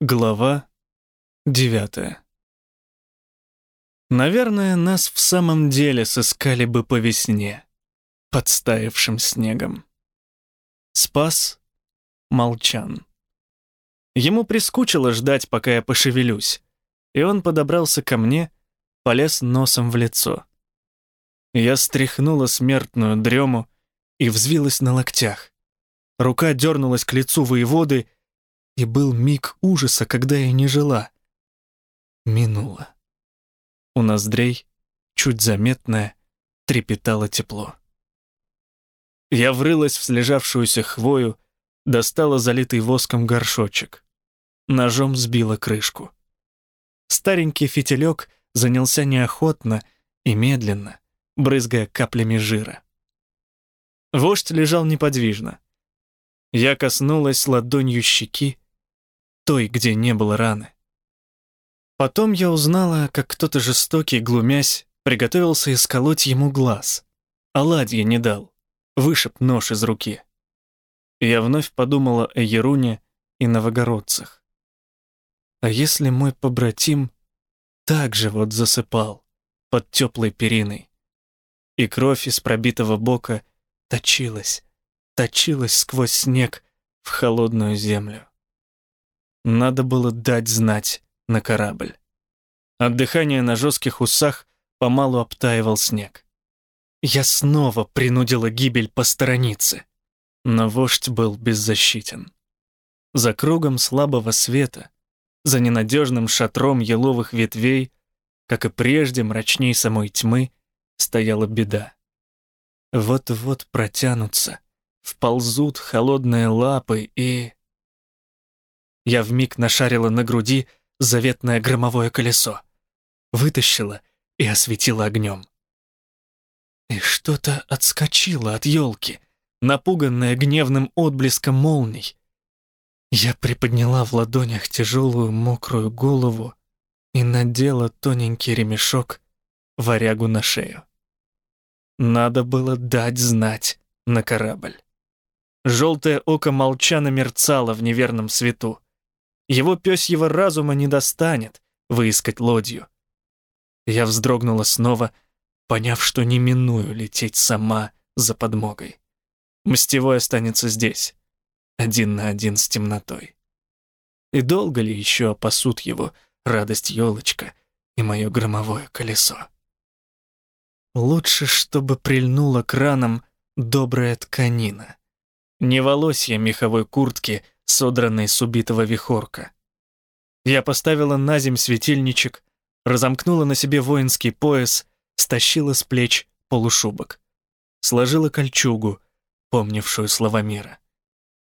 Глава девятая. Наверное, нас в самом деле сыскали бы по весне, подстаившим снегом. Спас молчан. Ему прискучило ждать, пока я пошевелюсь, и он подобрался ко мне, полез носом в лицо. Я стряхнула смертную дрему и взвилась на локтях. Рука дернулась к лицу воеводы, и был миг ужаса, когда я не жила. Минуло. У ноздрей, чуть заметное, трепетало тепло. Я врылась в слежавшуюся хвою, достала залитый воском горшочек. Ножом сбила крышку. Старенький фитилек занялся неохотно и медленно, брызгая каплями жира. Вождь лежал неподвижно. Я коснулась ладонью щеки, той, где не было раны. Потом я узнала, как кто-то жестокий, глумясь, приготовился исколоть ему глаз. Оладья не дал, вышиб нож из руки. Я вновь подумала о Еруне и новогородцах. А если мой побратим так же вот засыпал под теплой периной, и кровь из пробитого бока точилась, точилась сквозь снег в холодную землю. Надо было дать знать на корабль. От дыхания на жестких усах помалу обтаивал снег. Я снова принудила гибель посторониться. Но вождь был беззащитен. За кругом слабого света, за ненадежным шатром еловых ветвей, как и прежде мрачней самой тьмы, стояла беда. Вот-вот протянутся, вползут холодные лапы и... Я вмиг нашарила на груди заветное громовое колесо, вытащила и осветила огнем. И что-то отскочило от елки, напуганное гневным отблеском молний. Я приподняла в ладонях тяжелую мокрую голову и надела тоненький ремешок варягу на шею. Надо было дать знать на корабль. Желтое око молчано мерцало в неверном свету. Его пёсьего разума не достанет выискать лодью. Я вздрогнула снова, поняв, что не миную лететь сама за подмогой. Мстевой останется здесь, один на один с темнотой. И долго ли еще опасут его радость елочка и мое громовое колесо? Лучше, чтобы прильнула к ранам добрая тканина. Не волосья меховой куртки — содранной с убитого вихорка. Я поставила на земь светильничек, разомкнула на себе воинский пояс, стащила с плеч полушубок. Сложила кольчугу, помнившую слова мира.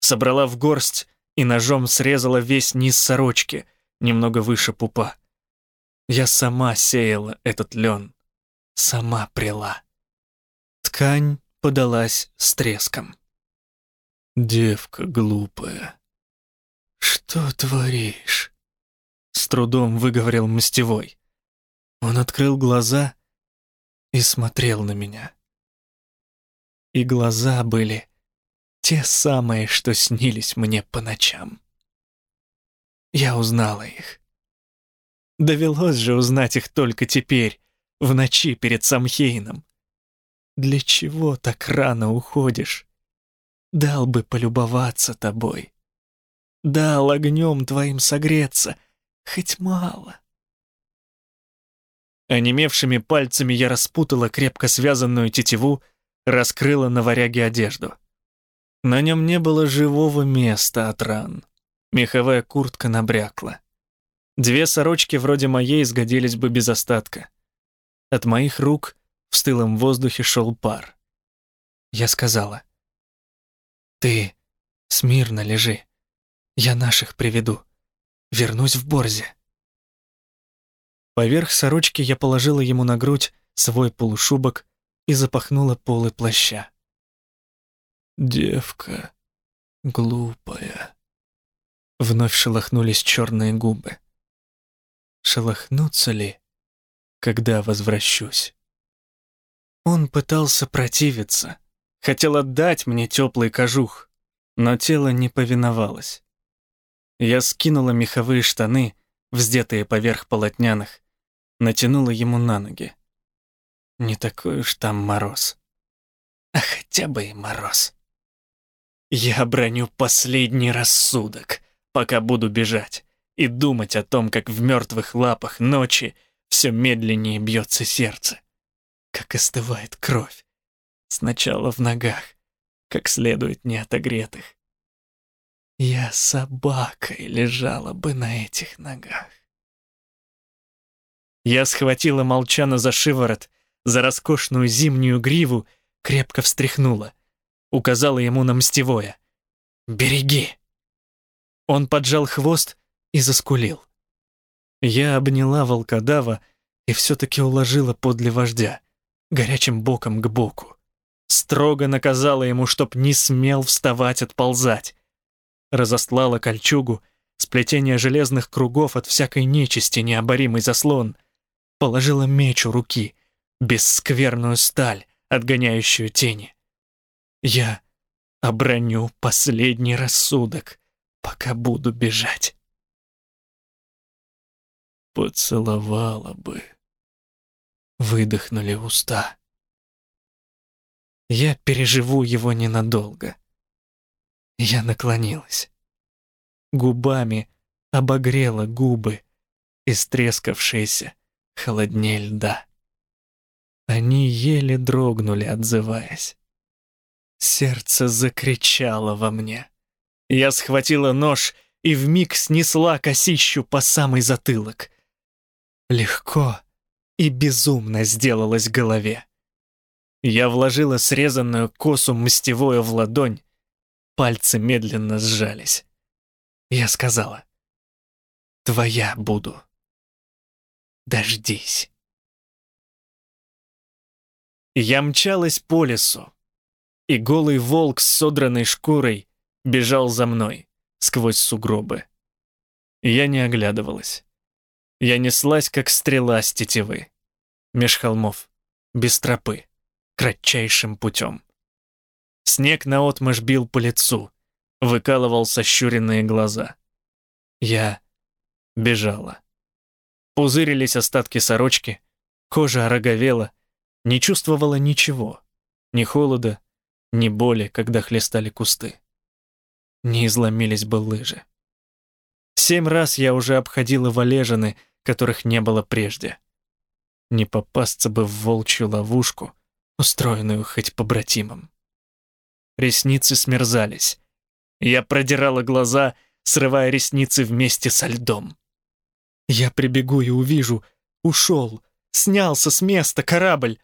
Собрала в горсть и ножом срезала весь низ сорочки, немного выше пупа. Я сама сеяла этот лен, сама прила. Ткань подалась с треском. «Девка глупая», «Что творишь?» С трудом выговорил Мстевой. Он открыл глаза и смотрел на меня. И глаза были те самые, что снились мне по ночам. Я узнала их. Довелось же узнать их только теперь, в ночи перед Самхейном. Для чего так рано уходишь? Дал бы полюбоваться тобой дал огнем твоим согреться, хоть мало. Онемевшими пальцами я распутала крепко связанную тетиву, раскрыла на варяге одежду. На нем не было живого места от ран. Меховая куртка набрякла. Две сорочки вроде моей сгодились бы без остатка. От моих рук в стылом воздухе шел пар. Я сказала, «Ты смирно лежи. Я наших приведу. Вернусь в Борзе. Поверх сорочки я положила ему на грудь свой полушубок и запахнула полы плаща. «Девка глупая», — вновь шелохнулись черные губы. «Шелохнутся ли, когда возвращусь?» Он пытался противиться, хотел отдать мне теплый кожух, но тело не повиновалось. Я скинула меховые штаны, вздетые поверх полотняных, натянула ему на ноги. Не такой уж там мороз. А хотя бы и мороз. Я броню последний рассудок, пока буду бежать, и думать о том, как в мертвых лапах ночи все медленнее бьется сердце, как остывает кровь. Сначала в ногах, как следует не отогретых. Я собакой лежала бы на этих ногах. Я схватила Молчана за шиворот, за роскошную зимнюю гриву, крепко встряхнула. Указала ему на мстевое. «Береги!» Он поджал хвост и заскулил. Я обняла волкодава и все-таки уложила подле вождя, горячим боком к боку. Строго наказала ему, чтоб не смел вставать отползать. Разослала кольчугу, сплетение железных кругов от всякой нечисти, необоримый заслон. Положила меч у руки, бесскверную сталь, отгоняющую тени. Я оброню последний рассудок, пока буду бежать. Поцеловала бы. Выдохнули уста. Я переживу его ненадолго. Я наклонилась. Губами обогрела губы, истрескавшиеся холоднее льда. Они еле дрогнули, отзываясь. Сердце закричало во мне. Я схватила нож и вмиг снесла косищу по самый затылок. Легко и безумно сделалось голове. Я вложила срезанную косу мстевое в ладонь, пальцы медленно сжались. Я сказала, «Твоя буду. Дождись». Я мчалась по лесу, и голый волк с содранной шкурой бежал за мной сквозь сугробы. Я не оглядывалась. Я неслась, как стрела с тетивы. Меж холмов, без тропы, кратчайшим путем. Снег наотмашь бил по лицу, выкалывал сощуренные глаза. Я бежала. Пузырились остатки сорочки, кожа ороговела, не чувствовала ничего, ни холода, ни боли, когда хлестали кусты. Не изломились бы лыжи. Семь раз я уже обходила валежины, которых не было прежде. Не попасться бы в волчью ловушку, устроенную хоть побратимом. Ресницы смерзались. Я продирала глаза, срывая ресницы вместе со льдом. Я прибегу и увижу, ушел, снялся с места корабль,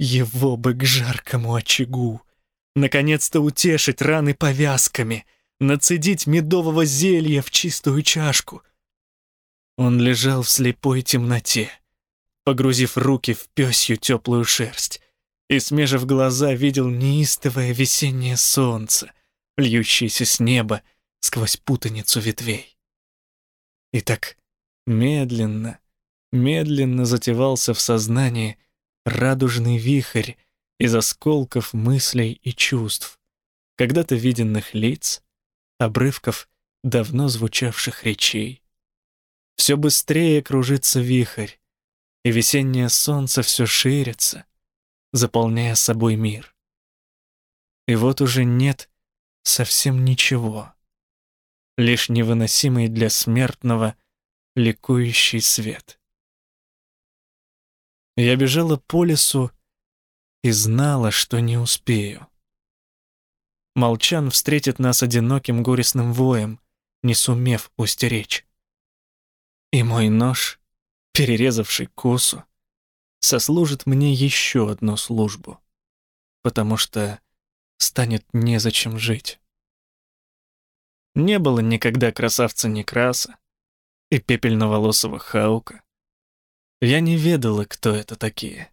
его бы к жаркому очагу. Наконец-то утешить раны повязками, нацедить медового зелья в чистую чашку. Он лежал в слепой темноте, погрузив руки в пёсью теплую шерсть, и, смежив глаза, видел неистовое весеннее солнце, льющееся с неба сквозь путаницу ветвей. И так медленно, медленно затевался в сознании радужный вихрь из осколков мыслей и чувств, когда-то виденных лиц, обрывков давно звучавших речей. Все быстрее кружится вихрь, и весеннее солнце все ширится, заполняя собой мир. И вот уже нет совсем ничего, лишь невыносимый для смертного ликующий свет. Я бежала по лесу и знала, что не успею. Молчан встретит нас одиноким горестным воем, не сумев устеречь. И мой нож, перерезавший косу, сослужит мне еще одну службу, потому что станет незачем жить. Не было никогда красавца Некраса и пепельноволосого Хаука, я не ведала, кто это такие.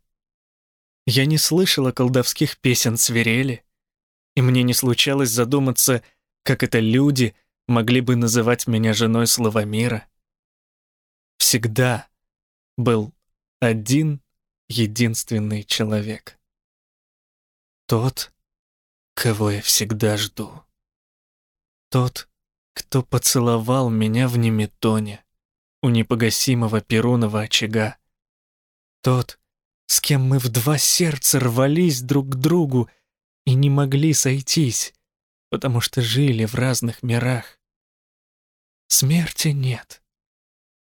Я не слышала колдовских песен свирели, и мне не случалось задуматься, как это люди могли бы называть меня женой Славомира. Всегда был один единственный человек. Тот, кого я всегда жду. Тот, кто поцеловал меня в неметоне у непогасимого перунова очага. Тот, с кем мы в два сердца рвались друг к другу и не могли сойтись, потому что жили в разных мирах. Смерти нет.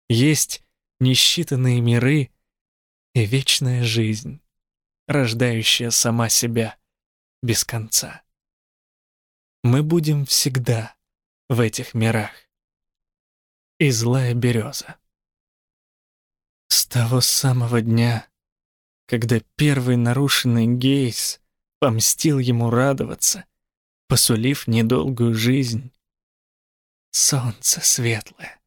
Есть несчитанные миры и вечная жизнь, рождающая сама себя без конца. Мы будем всегда в этих мирах. И злая береза. С того самого дня, когда первый нарушенный Гейс помстил ему радоваться, посулив недолгую жизнь. Солнце светлое,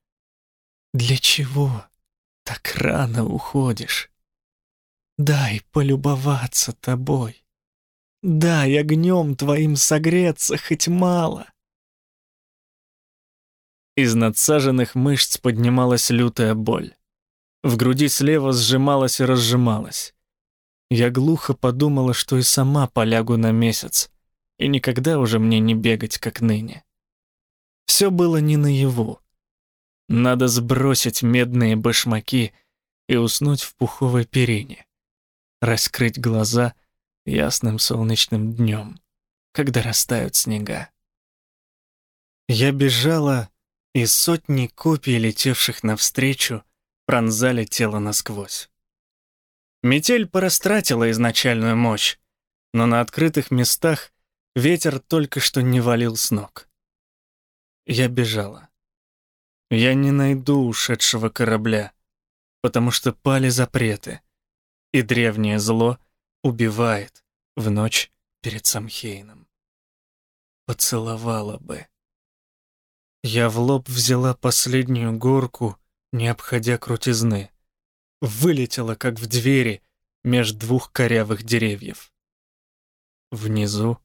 для чего так рано уходишь? Дай полюбоваться тобой. Дай огнем твоим согреться хоть мало. Из надсаженных мышц поднималась лютая боль. В груди слева сжималась и разжималась. Я глухо подумала, что и сама полягу на месяц, и никогда уже мне не бегать, как ныне. Все было не наяву. Надо сбросить медные башмаки и уснуть в пуховой перине. Раскрыть глаза ясным солнечным днем, когда растают снега. Я бежала, и сотни копий, летевших навстречу, пронзали тело насквозь. Метель порастратила изначальную мощь, но на открытых местах ветер только что не валил с ног. Я бежала. Я не найду ушедшего корабля, потому что пали запреты, и древнее зло убивает в ночь перед Самхейном. Поцеловала бы. Я в лоб взяла последнюю горку, не обходя крутизны. Вылетела, как в двери, меж двух корявых деревьев. Внизу,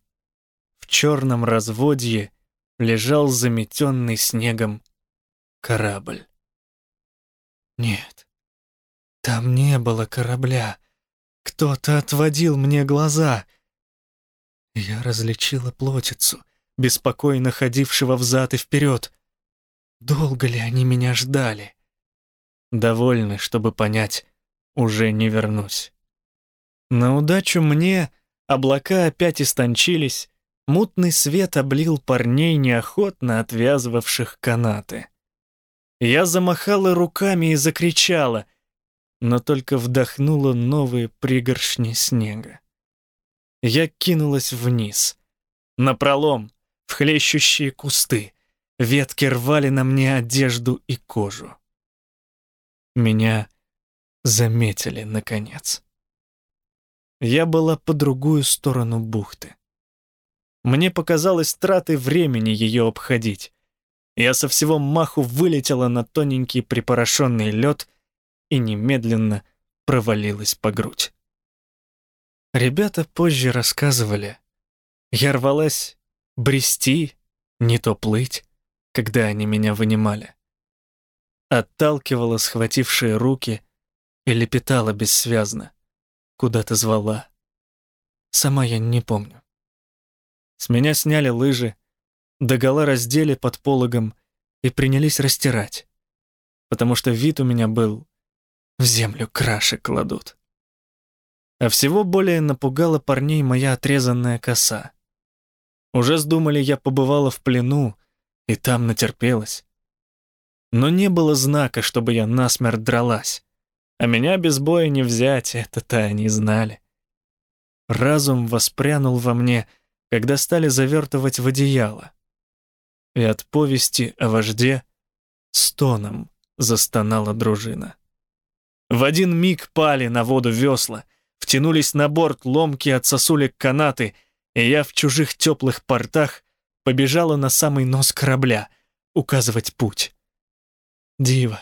в черном разводье, лежал заметенный снегом корабль. Нет, там не было корабля. Кто-то отводил мне глаза. Я различила плотицу, беспокойно ходившего взад и вперед. Долго ли они меня ждали? Довольны, чтобы понять, уже не вернусь. На удачу мне облака опять истончились, мутный свет облил парней, неохотно отвязывавших канаты. Я замахала руками и закричала, но только вдохнула новые пригоршни снега. Я кинулась вниз, напролом, в хлещущие кусты. Ветки рвали на мне одежду и кожу. Меня заметили, наконец. Я была по другую сторону бухты. Мне показалось тратой времени ее обходить. Я со всего маху вылетела на тоненький припорошенный лед и немедленно провалилась по грудь. Ребята позже рассказывали. Я рвалась брести, не то плыть, когда они меня вынимали. Отталкивала схватившие руки и лепетала бессвязно, куда-то звала. Сама я не помню. С меня сняли лыжи, догола раздели под пологом и принялись растирать, потому что вид у меня был в землю краши кладут. А всего более напугала парней моя отрезанная коса. Уже сдумали, я побывала в плену, и там натерпелась. Но не было знака, чтобы я насмерть дралась. А меня без боя не взять, это-то они знали. Разум воспрянул во мне, когда стали завертывать в одеяло. И от повести о вожде стоном застонала дружина. В один миг пали на воду весла, втянулись на борт ломкие от сосулек канаты — и я в чужих теплых портах побежала на самый нос корабля указывать путь. Диво,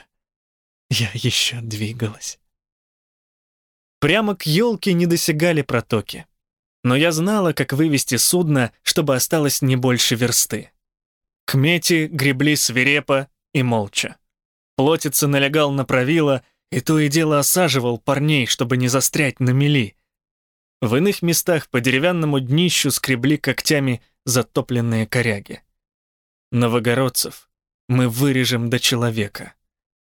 я еще двигалась. Прямо к елке не досягали протоки. Но я знала, как вывести судно, чтобы осталось не больше версты. К мете гребли свирепо и молча. Плотица налегал на правило и то и дело осаживал парней, чтобы не застрять на мели — в иных местах по деревянному днищу скребли когтями затопленные коряги. Новогородцев мы вырежем до человека.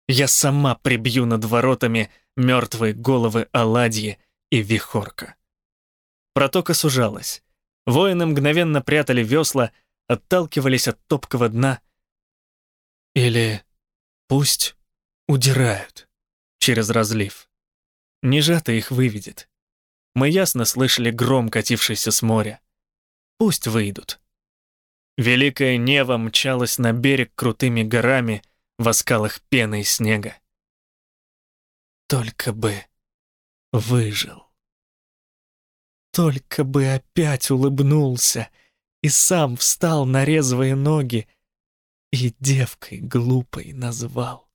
Я сама прибью над воротами мертвые головы оладьи и вихорка. Протока сужалась. Воины мгновенно прятали весла, отталкивались от топкого дна. Или пусть удирают через разлив. Нежато их выведет. Мы ясно слышали гром, катившийся с моря. Пусть выйдут. Великая Нева мчалась на берег крутыми горами в оскалах пены и снега. Только бы выжил. Только бы опять улыбнулся и сам встал на резвые ноги и девкой глупой назвал.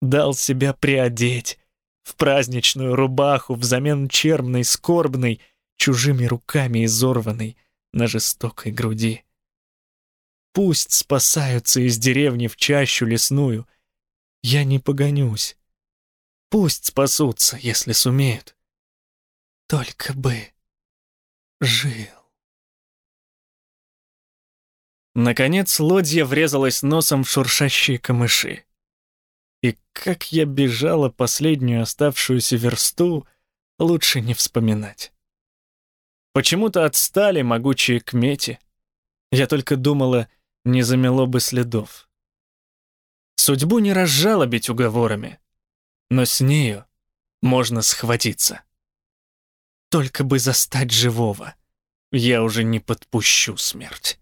Дал себя приодеть в праздничную рубаху взамен черной, скорбной, чужими руками изорванной на жестокой груди. Пусть спасаются из деревни в чащу лесную. Я не погонюсь. Пусть спасутся, если сумеют. Только бы жил. Наконец лодья врезалась носом в шуршащие камыши. И как я бежала последнюю оставшуюся версту, лучше не вспоминать. Почему-то отстали могучие кмети. Я только думала, не замело бы следов. Судьбу не разжалобить уговорами, но с нею можно схватиться. Только бы застать живого. Я уже не подпущу смерть.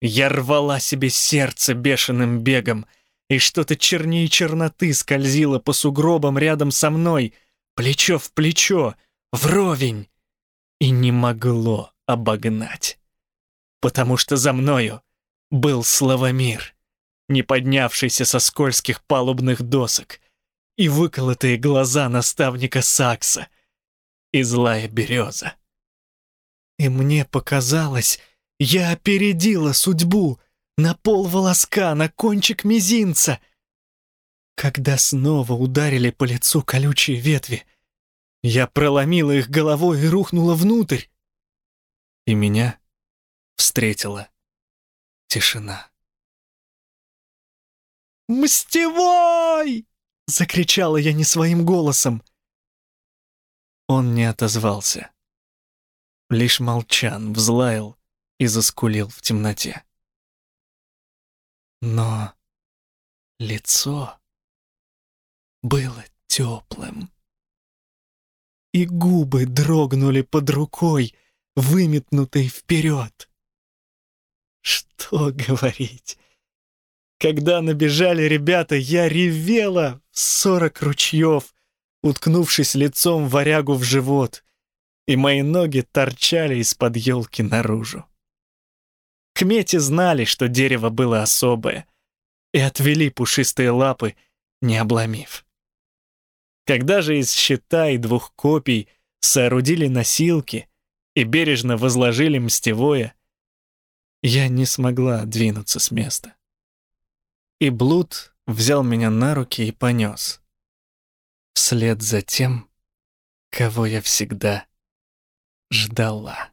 Я рвала себе сердце бешеным бегом, и что-то чернее черноты скользило по сугробам рядом со мной, плечо в плечо, вровень, и не могло обогнать. Потому что за мною был Славомир, не поднявшийся со скользких палубных досок, и выколотые глаза наставника Сакса — и злая береза. И мне показалось, я опередила судьбу на пол волоска, на кончик мизинца. Когда снова ударили по лицу колючие ветви, я проломила их головой и рухнула внутрь. И меня встретила тишина. «Мстевой!» — закричала я не своим голосом. Он не отозвался. Лишь молчан взлаял и заскулил в темноте. Но лицо было теплым. И губы дрогнули под рукой, выметнутой вперед. Что говорить? Когда набежали ребята, я ревела сорок ручьев, уткнувшись лицом варягу в живот, и мои ноги торчали из-под елки наружу. Кмети знали, что дерево было особое, и отвели пушистые лапы, не обломив. Когда же из щита и двух копий соорудили носилки и бережно возложили мстевое, я не смогла двинуться с места. И Блуд взял меня на руки и понес вслед за тем, кого я всегда ждала.